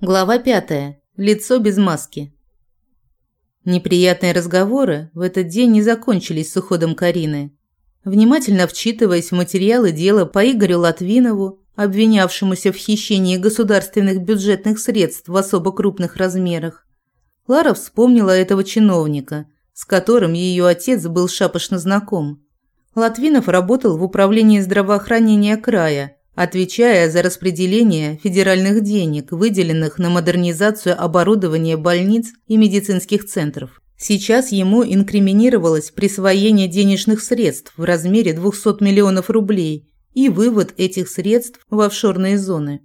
Глава пятая. Лицо без маски. Неприятные разговоры в этот день не закончились с уходом Карины. Внимательно вчитываясь в материалы дела по Игорю Латвинову, обвинявшемуся в хищении государственных бюджетных средств в особо крупных размерах, Лара вспомнила этого чиновника, с которым ее отец был шапошно знаком. Латвинов работал в управлении здравоохранения края – отвечая за распределение федеральных денег, выделенных на модернизацию оборудования больниц и медицинских центров. Сейчас ему инкриминировалось присвоение денежных средств в размере 200 миллионов рублей и вывод этих средств в офшорные зоны.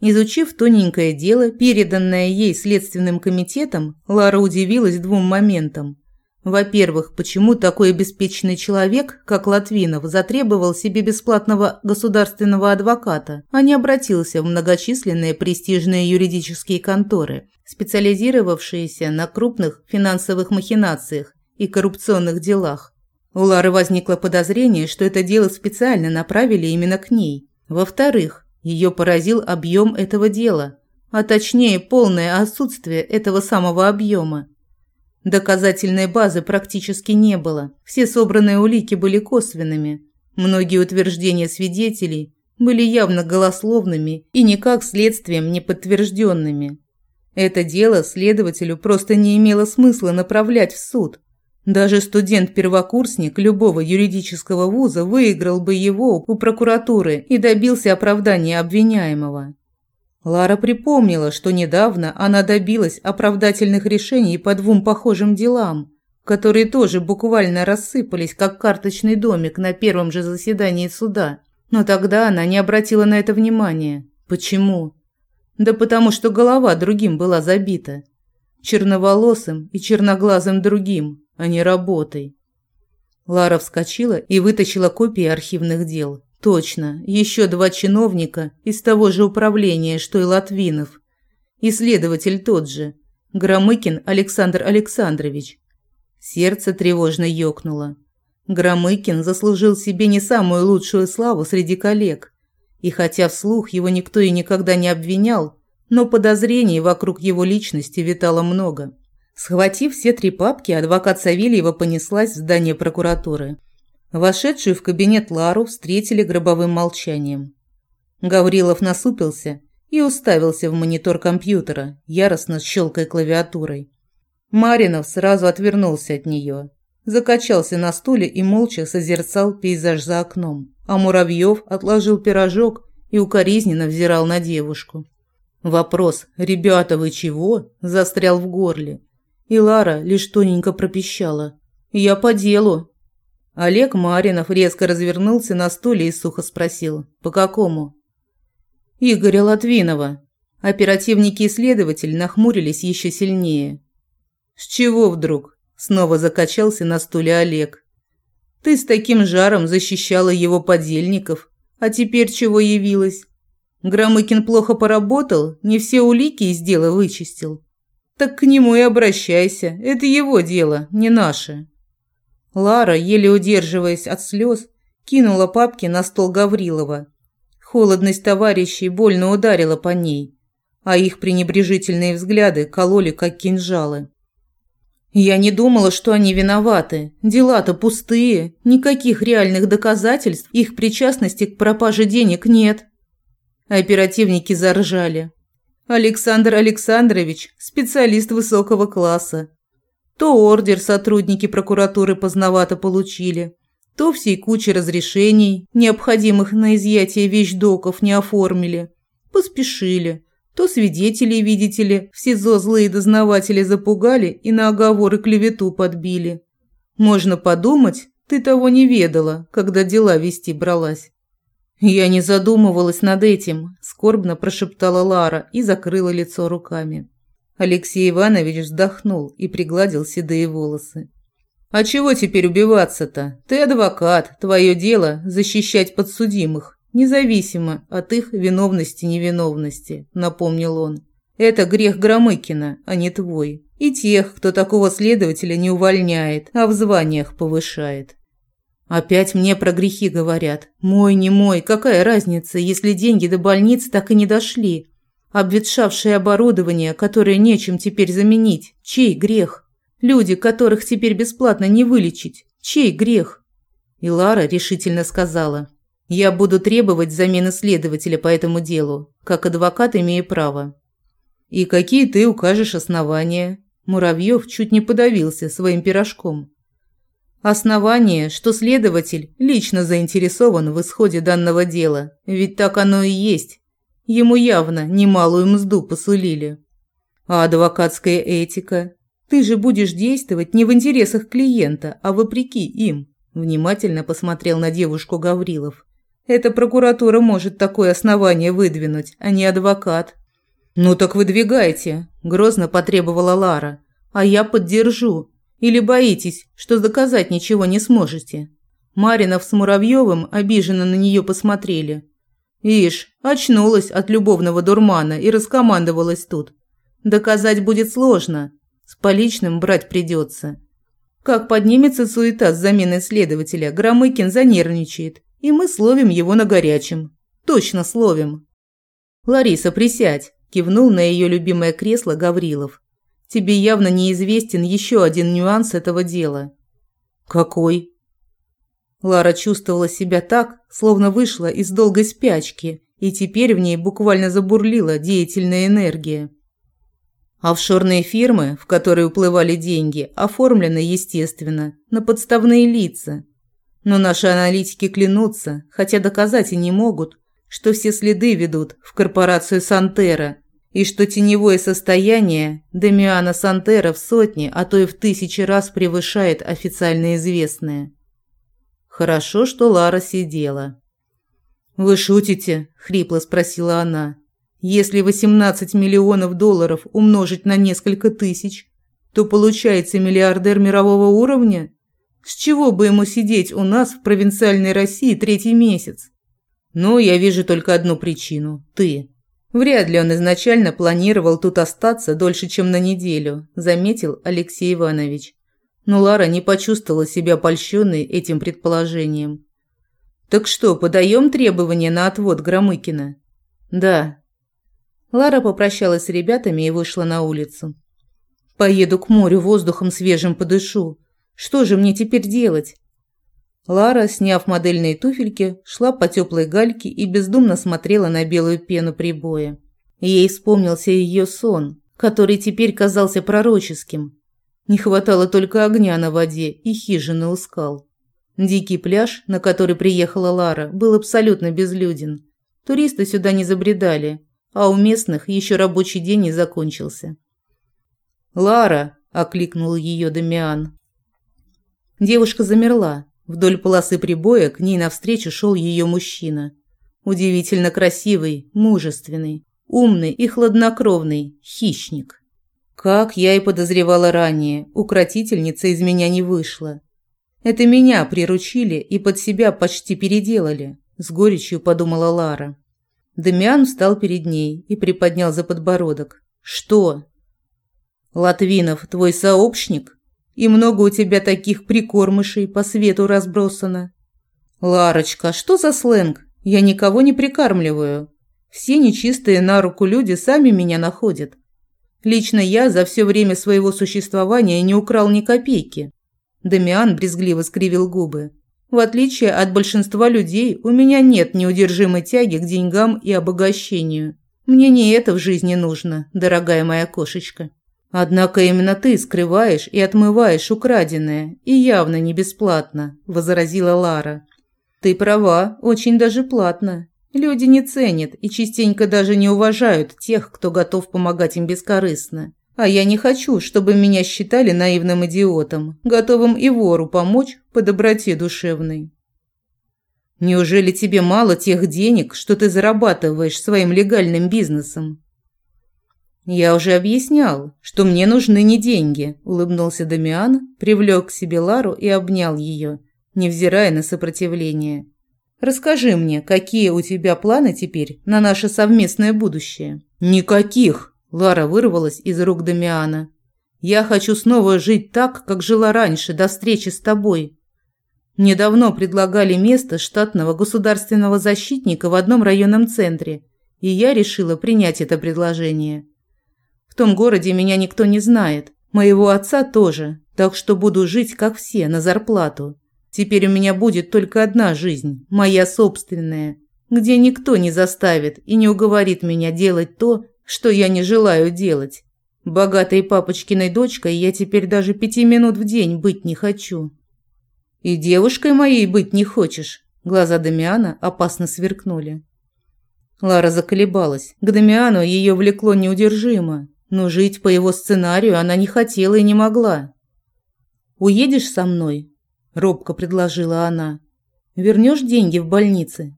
Изучив тоненькое дело, переданное ей Следственным комитетом, Лара удивилась двум моментам. Во-первых, почему такой обеспеченный человек, как Латвинов, затребовал себе бесплатного государственного адвоката, а не обратился в многочисленные престижные юридические конторы, специализировавшиеся на крупных финансовых махинациях и коррупционных делах. У Лары возникло подозрение, что это дело специально направили именно к ней. Во-вторых, ее поразил объем этого дела, а точнее полное отсутствие этого самого объема. Доказательной базы практически не было. Все собранные улики были косвенными. Многие утверждения свидетелей были явно голословными и никак следствием не подтвержденными. Это дело следователю просто не имело смысла направлять в суд. Даже студент-первокурсник любого юридического вуза выиграл бы его у прокуратуры и добился оправдания обвиняемого. Лара припомнила, что недавно она добилась оправдательных решений по двум похожим делам, которые тоже буквально рассыпались, как карточный домик на первом же заседании суда. Но тогда она не обратила на это внимания. Почему? Да потому что голова другим была забита. Черноволосым и черноглазым другим, а не работой. Лара вскочила и вытащила копии архивных дел. Точно, еще два чиновника из того же управления, что и Латвинов. И следователь тот же, Громыкин Александр Александрович. Сердце тревожно ёкнуло. Громыкин заслужил себе не самую лучшую славу среди коллег. И хотя вслух его никто и никогда не обвинял, но подозрений вокруг его личности витало много. Схватив все три папки, адвокат Савельева понеслась в здание прокуратуры. Вошедшую в кабинет Лару встретили гробовым молчанием. Гаврилов насупился и уставился в монитор компьютера, яростно щелкая клавиатурой. Маринов сразу отвернулся от нее, закачался на стуле и молча созерцал пейзаж за окном, а Муравьев отложил пирожок и укоризненно взирал на девушку. Вопрос «Ребята, вы чего?» застрял в горле, и Лара лишь тоненько пропищала. «Я по делу, Олег Маринов резко развернулся на стуле и сухо спросил. «По какому?» «Игоря Латвинова». Оперативники и следователь нахмурились еще сильнее. «С чего вдруг?» – снова закачался на стуле Олег. «Ты с таким жаром защищала его подельников, а теперь чего явилась? Громыкин плохо поработал, не все улики из дела вычистил. Так к нему и обращайся, это его дело, не наше». Лара, еле удерживаясь от слез, кинула папки на стол Гаврилова. Холодность товарищей больно ударила по ней, а их пренебрежительные взгляды кололи, как кинжалы. Я не думала, что они виноваты. Дела-то пустые, никаких реальных доказательств их причастности к пропаже денег нет. Оперативники заржали. Александр Александрович – специалист высокого класса, то ордер сотрудники прокуратуры поздновато получили, то всей кучи разрешений, необходимых на изъятие вещдоков, не оформили. Поспешили. То свидетелей, видите ли, в СИЗО злые дознаватели запугали и на оговоры клевету подбили. Можно подумать, ты того не ведала, когда дела вести бралась. Я не задумывалась над этим, скорбно прошептала Лара и закрыла лицо руками. Алексей Иванович вздохнул и пригладил седые волосы. «А чего теперь убиваться-то? Ты адвокат, твое дело – защищать подсудимых, независимо от их виновности-невиновности», – напомнил он. «Это грех Громыкина, а не твой. И тех, кто такого следователя не увольняет, а в званиях повышает». «Опять мне про грехи говорят. Мой, не мой, какая разница, если деньги до больницы так и не дошли?» Обветшавшее оборудование, которое нечем теперь заменить. Чей грех? Люди, которых теперь бесплатно не вылечить. Чей грех? И Лара решительно сказала. Я буду требовать замены следователя по этому делу. Как адвокат имею право. И какие ты укажешь основания? Муравьев чуть не подавился своим пирожком. Основание, что следователь лично заинтересован в исходе данного дела. Ведь так оно и есть. Ему явно немалую мзду посулили. А адвокатская этика? Ты же будешь действовать не в интересах клиента, а вопреки им. Внимательно посмотрел на девушку Гаврилов. Эта прокуратура может такое основание выдвинуть, а не адвокат. Ну так выдвигайте, грозно потребовала Лара. А я поддержу. Или боитесь, что доказать ничего не сможете? Маринов с Муравьевым обиженно на нее посмотрели. Ишь, очнулась от любовного дурмана и раскомандовалась тут. Доказать будет сложно. С поличным брать придется. Как поднимется суета с заменой следователя, Громыкин занервничает, и мы словим его на горячем. Точно словим. Лариса, присядь, кивнул на ее любимое кресло Гаврилов. Тебе явно неизвестен еще один нюанс этого дела. Какой? Лара чувствовала себя так, словно вышла из долгой спячки, и теперь в ней буквально забурлила деятельная энергия. Офшорные фирмы, в которые уплывали деньги, оформлены, естественно, на подставные лица. Но наши аналитики клянутся, хотя доказать и не могут, что все следы ведут в корпорацию Сантера, и что теневое состояние Демиана Сантера в сотни, а то и в тысячи раз превышает официально известное. Хорошо, что Лара сидела. «Вы шутите?» – хрипло спросила она. «Если 18 миллионов долларов умножить на несколько тысяч, то получается миллиардер мирового уровня? С чего бы ему сидеть у нас в провинциальной России третий месяц? Но я вижу только одну причину – ты. Вряд ли он изначально планировал тут остаться дольше, чем на неделю, заметил Алексей Иванович но Лара не почувствовала себя польщенной этим предположением. «Так что, подаем требования на отвод Громыкина?» «Да». Лара попрощалась с ребятами и вышла на улицу. «Поеду к морю, воздухом свежим подышу. Что же мне теперь делать?» Лара, сняв модельные туфельки, шла по теплой гальке и бездумно смотрела на белую пену прибоя. Ей вспомнился ее сон, который теперь казался пророческим. Не хватало только огня на воде и хижины у скал. Дикий пляж, на который приехала Лара, был абсолютно безлюден. Туристы сюда не забредали, а у местных еще рабочий день не закончился. «Лара!» – окликнул ее Дамиан. Девушка замерла. Вдоль полосы прибоя к ней навстречу шел ее мужчина. Удивительно красивый, мужественный, умный и хладнокровный хищник. Как я и подозревала ранее, укротительница из меня не вышла. Это меня приручили и под себя почти переделали, с горечью подумала Лара. Дамиан встал перед ней и приподнял за подбородок. Что? Латвинов твой сообщник? И много у тебя таких прикормышей по свету разбросано? Ларочка, что за сленг? Я никого не прикармливаю. Все нечистые на руку люди сами меня находят. Лично я за все время своего существования не украл ни копейки. Дамиан брезгливо скривил губы. В отличие от большинства людей, у меня нет неудержимой тяги к деньгам и обогащению. Мне не это в жизни нужно, дорогая моя кошечка. Однако именно ты скрываешь и отмываешь украденное, и явно не бесплатно, возразила Лара. Ты права, очень даже платно. Люди не ценят и частенько даже не уважают тех, кто готов помогать им бескорыстно. А я не хочу, чтобы меня считали наивным идиотом, готовым и вору помочь по доброте душевной. Неужели тебе мало тех денег, что ты зарабатываешь своим легальным бизнесом? Я уже объяснял, что мне нужны не деньги, улыбнулся Дамиан, привлек к себе Лару и обнял ее, невзирая на сопротивление. Расскажи мне, какие у тебя планы теперь на наше совместное будущее?» «Никаких!» – Лара вырвалась из рук Дамиана. «Я хочу снова жить так, как жила раньше, до встречи с тобой. Мне давно предлагали место штатного государственного защитника в одном районном центре, и я решила принять это предложение. В том городе меня никто не знает, моего отца тоже, так что буду жить, как все, на зарплату. Теперь у меня будет только одна жизнь, моя собственная, где никто не заставит и не уговорит меня делать то, что я не желаю делать. Богатой папочкиной дочкой я теперь даже пяти минут в день быть не хочу. И девушкой моей быть не хочешь. Глаза Дамиана опасно сверкнули. Лара заколебалась. К Дамиану ее влекло неудержимо, но жить по его сценарию она не хотела и не могла. «Уедешь со мной?» – робко предложила она. «Вернешь деньги в больнице?»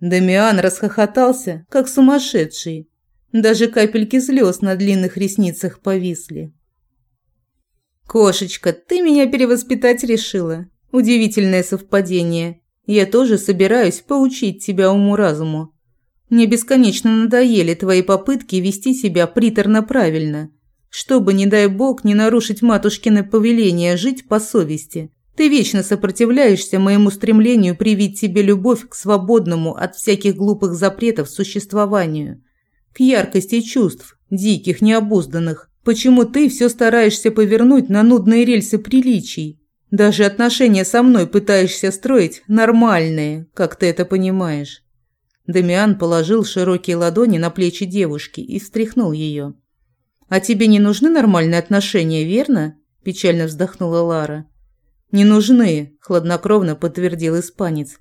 Дамиан расхохотался, как сумасшедший. Даже капельки слез на длинных ресницах повисли. «Кошечка, ты меня перевоспитать решила. Удивительное совпадение. Я тоже собираюсь поучить тебя уму-разуму. Мне бесконечно надоели твои попытки вести себя приторно-правильно, чтобы, не дай бог, не нарушить матушкины повеление жить по совести. Ты вечно сопротивляешься моему стремлению привить тебе любовь к свободному от всяких глупых запретов существованию, к яркости чувств, диких, необузданных. Почему ты все стараешься повернуть на нудные рельсы приличий? Даже отношения со мной пытаешься строить нормальные, как ты это понимаешь. Дамиан положил широкие ладони на плечи девушки и встряхнул ее. «А тебе не нужны нормальные отношения, верно?» – печально вздохнула Лара. «Не нужны», – хладнокровно подтвердил испанец.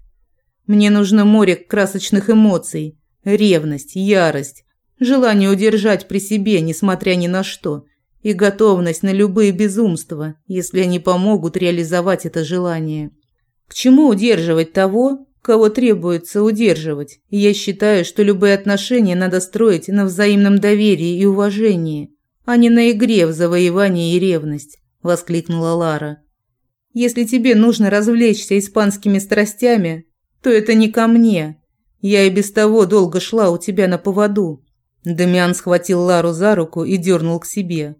«Мне нужно море красочных эмоций, ревность, ярость, желание удержать при себе, несмотря ни на что, и готовность на любые безумства, если они помогут реализовать это желание. К чему удерживать того, кого требуется удерживать? я считаю, что любые отношения надо строить на взаимном доверии и уважении, а не на игре в завоевание и ревность», – воскликнула Лара. Если тебе нужно развлечься испанскими страстями, то это не ко мне. Я и без того долго шла у тебя на поводу». Дамиан схватил Лару за руку и дернул к себе.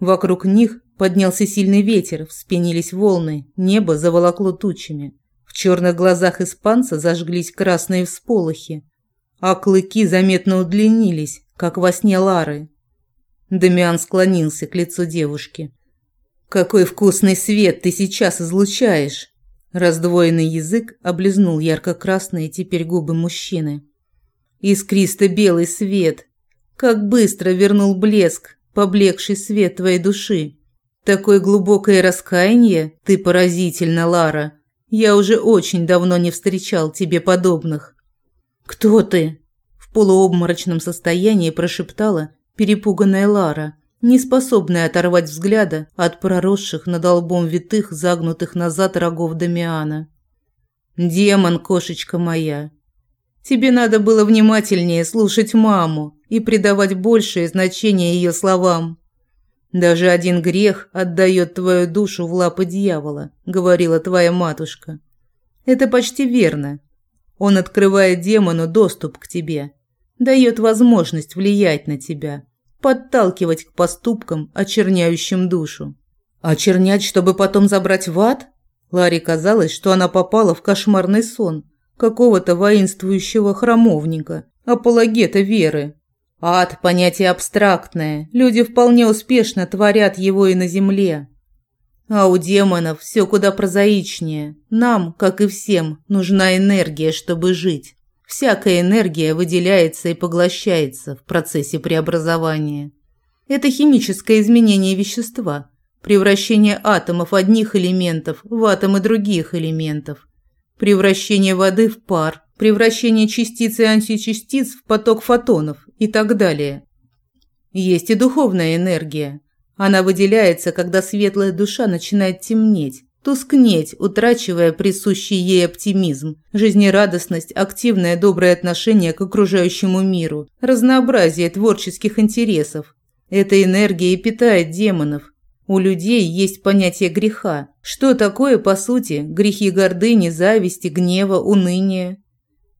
Вокруг них поднялся сильный ветер, вспенились волны, небо заволокло тучами. В черных глазах испанца зажглись красные всполохи, а клыки заметно удлинились, как во сне Лары. Дамиан склонился к лицу девушки. «Какой вкусный свет ты сейчас излучаешь!» Раздвоенный язык облизнул ярко-красные теперь губы мужчины. «Искристо-белый свет! Как быстро вернул блеск, поблекший свет твоей души! Такое глубокое раскаяние, ты поразительно, Лара! Я уже очень давно не встречал тебе подобных!» «Кто ты?» В полуобморочном состоянии прошептала перепуганная Лара – не способная оторвать взгляда от проросших над лбом витых, загнутых назад рогов Дамиана. «Демон, кошечка моя, тебе надо было внимательнее слушать маму и придавать большее значение ее словам. Даже один грех отдает твою душу в лапы дьявола», – говорила твоя матушка. «Это почти верно. Он открывает демону доступ к тебе, дает возможность влиять на тебя» подталкивать к поступкам, очерняющим душу. Очернять, чтобы потом забрать в ад? Ларе казалось, что она попала в кошмарный сон какого-то воинствующего храмовника, апологета веры. Ад – понятие абстрактное, люди вполне успешно творят его и на земле. А у демонов все куда прозаичнее. Нам, как и всем, нужна энергия, чтобы жить. Всякая энергия выделяется и поглощается в процессе преобразования. Это химическое изменение вещества, превращение атомов одних элементов в атомы других элементов, превращение воды в пар, превращение частиц и античастиц в поток фотонов и так далее. Есть и духовная энергия. Она выделяется, когда светлая душа начинает темнеть, тускнеть, утрачивая присущий ей оптимизм, жизнерадостность, активное доброе отношение к окружающему миру, разнообразие творческих интересов. Эта энергия и питает демонов. У людей есть понятие греха. Что такое, по сути, грехи гордыни, зависти, гнева, уныния?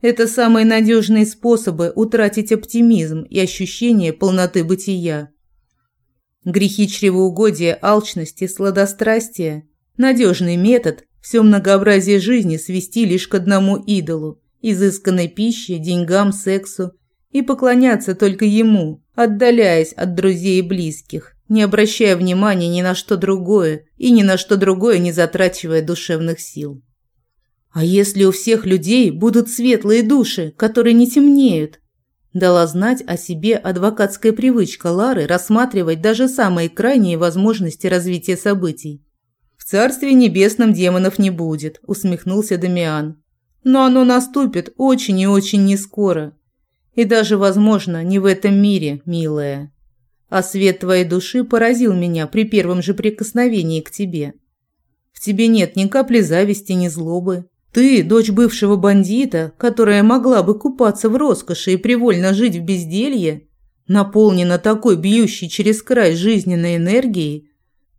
Это самые надежные способы утратить оптимизм и ощущение полноты бытия. Грехи чревоугодия, алчности, сладострастия – Надежный метод все многообразие жизни свести лишь к одному идолу изысканной пище, деньгам, сексу и поклоняться только ему, отдаляясь от друзей и близких, не обращая внимания ни на что другое и ни на что другое не затрачивая душевных сил. А если у всех людей будут светлые души, которые не темнеют? Дала знать о себе адвокатская привычка Лары рассматривать даже самые крайние возможности развития событий. «В Царстве Небесном демонов не будет», – усмехнулся Дамиан. «Но оно наступит очень и очень нескоро. И даже, возможно, не в этом мире, милая. А свет твоей души поразил меня при первом же прикосновении к тебе. В тебе нет ни капли зависти, ни злобы. Ты, дочь бывшего бандита, которая могла бы купаться в роскоши и привольно жить в безделье, наполнена такой бьющей через край жизненной энергией,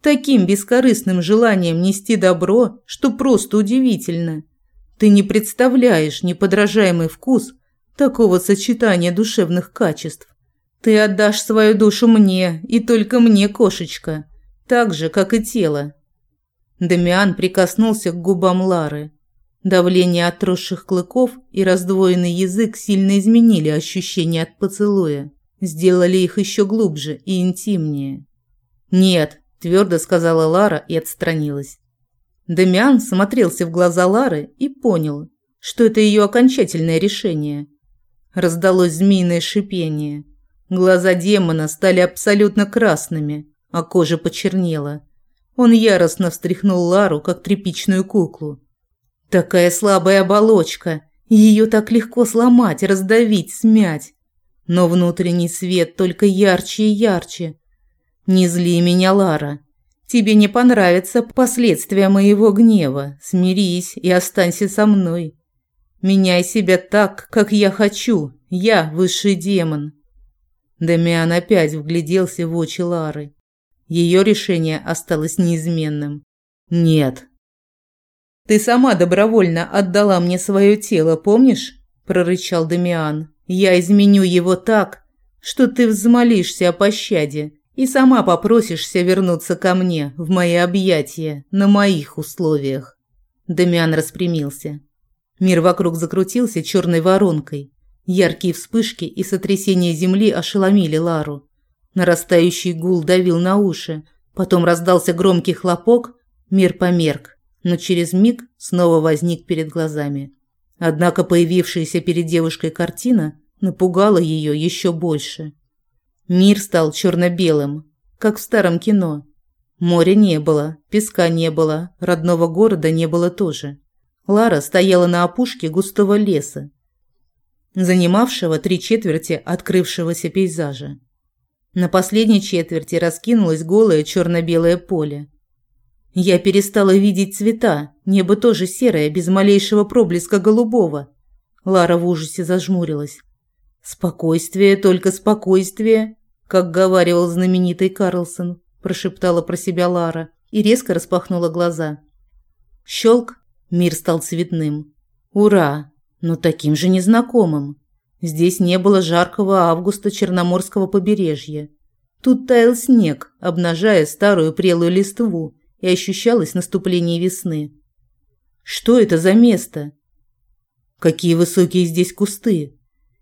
таким бескорыстным желанием нести добро, что просто удивительно. Ты не представляешь неподражаемый вкус такого сочетания душевных качеств. Ты отдашь свою душу мне, и только мне, кошечка, так же, как и тело. Дамиан прикоснулся к губам Лары. Давление отросших клыков и раздвоенный язык сильно изменили ощущения от поцелуя, сделали их еще глубже и интимнее. «Нет», – твердо сказала Лара и отстранилась. Дамиан смотрелся в глаза Лары и понял, что это ее окончательное решение. Раздалось змеиное шипение. Глаза демона стали абсолютно красными, а кожа почернела. Он яростно встряхнул Лару, как тряпичную куклу. Такая слабая оболочка, ее так легко сломать, раздавить, смять. Но внутренний свет только ярче и ярче. Не зли меня, Лара. Тебе не понравятся последствия моего гнева. Смирись и останься со мной. Меняй себя так, как я хочу. Я высший демон. Дамиан опять вгляделся в очи Лары. Ее решение осталось неизменным. Нет, «Ты сама добровольно отдала мне свое тело, помнишь?» – прорычал Дамиан. «Я изменю его так, что ты взмолишься о пощаде и сама попросишься вернуться ко мне в мои объятия на моих условиях». Дамиан распрямился. Мир вокруг закрутился черной воронкой. Яркие вспышки и сотрясение земли ошеломили Лару. Нарастающий гул давил на уши. Потом раздался громкий хлопок, мир померк но через миг снова возник перед глазами. Однако появившаяся перед девушкой картина напугала ее еще больше. Мир стал черно-белым, как в старом кино. Моря не было, песка не было, родного города не было тоже. Лара стояла на опушке густого леса, занимавшего три четверти открывшегося пейзажа. На последней четверти раскинулось голое черно-белое поле. Я перестала видеть цвета, небо тоже серое, без малейшего проблеска голубого. Лара в ужасе зажмурилась. «Спокойствие, только спокойствие», как говаривал знаменитый Карлсон, прошептала про себя Лара и резко распахнула глаза. Щелк, мир стал цветным. Ура! Но таким же незнакомым. Здесь не было жаркого августа Черноморского побережья. Тут таял снег, обнажая старую прелую листву, и ощущалось наступление весны. Что это за место? Какие высокие здесь кусты!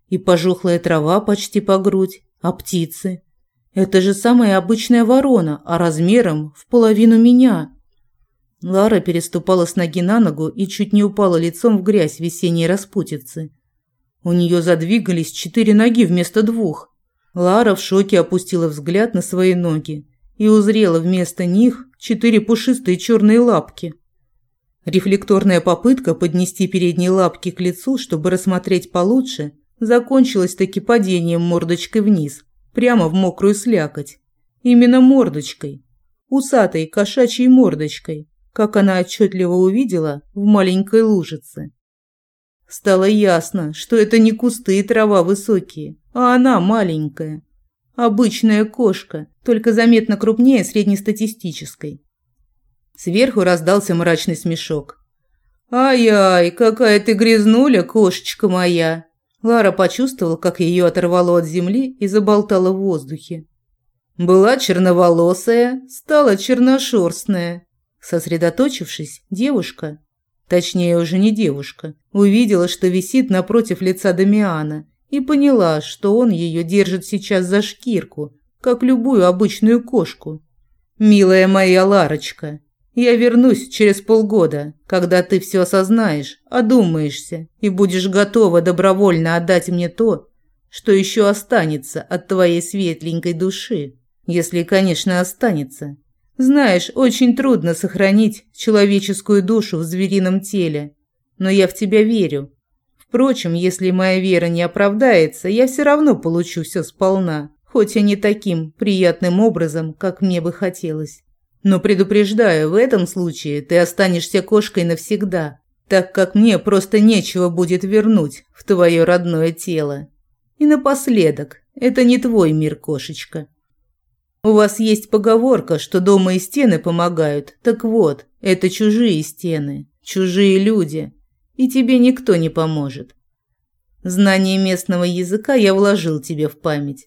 И пожухлая трава почти по грудь, а птицы? Это же самая обычная ворона, а размером в половину меня. Лара переступала с ноги на ногу и чуть не упала лицом в грязь весенней распутицы. У нее задвигались четыре ноги вместо двух. Лара в шоке опустила взгляд на свои ноги и узрела вместо них четыре пушистые черные лапки. Рефлекторная попытка поднести передние лапки к лицу, чтобы рассмотреть получше, закончилась таки падением мордочкой вниз, прямо в мокрую слякоть. Именно мордочкой. Усатой кошачьей мордочкой, как она отчетливо увидела в маленькой лужице. Стало ясно, что это не кусты и трава высокие, а она маленькая. Обычная кошка, только заметно крупнее среднестатистической. Сверху раздался мрачный смешок. «Ай-ай, какая ты грязнуля, кошечка моя!» Лара почувствовала, как ее оторвало от земли и заболтало в воздухе. Была черноволосая, стала черношерстная. Сосредоточившись, девушка, точнее уже не девушка, Увидела, что висит напротив лица Дамиана, и поняла, что он ее держит сейчас за шкирку, как любую обычную кошку. «Милая моя Ларочка, я вернусь через полгода, когда ты все осознаешь, одумаешься и будешь готова добровольно отдать мне то, что еще останется от твоей светленькой души, если, конечно, останется. Знаешь, очень трудно сохранить человеческую душу в зверином теле, но я в тебя верю. Впрочем, если моя вера не оправдается, я все равно получу все сполна, хоть и не таким приятным образом, как мне бы хотелось. Но предупреждаю, в этом случае ты останешься кошкой навсегда, так как мне просто нечего будет вернуть в твое родное тело. И напоследок, это не твой мир, кошечка. У вас есть поговорка, что дома и стены помогают. Так вот, это чужие стены, чужие люди, и тебе никто не поможет. Знание местного языка я вложил тебе в память.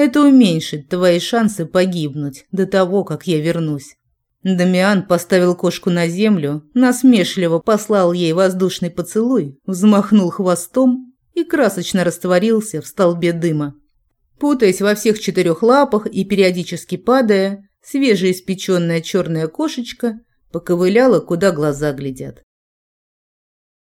Это уменьшит твои шансы погибнуть до того, как я вернусь. Дамиан поставил кошку на землю, насмешливо послал ей воздушный поцелуй, взмахнул хвостом и красочно растворился в столбе дыма. Путаясь во всех четырех лапах и периодически падая, свежеиспеченная черная кошечка поковыляла, куда глаза глядят.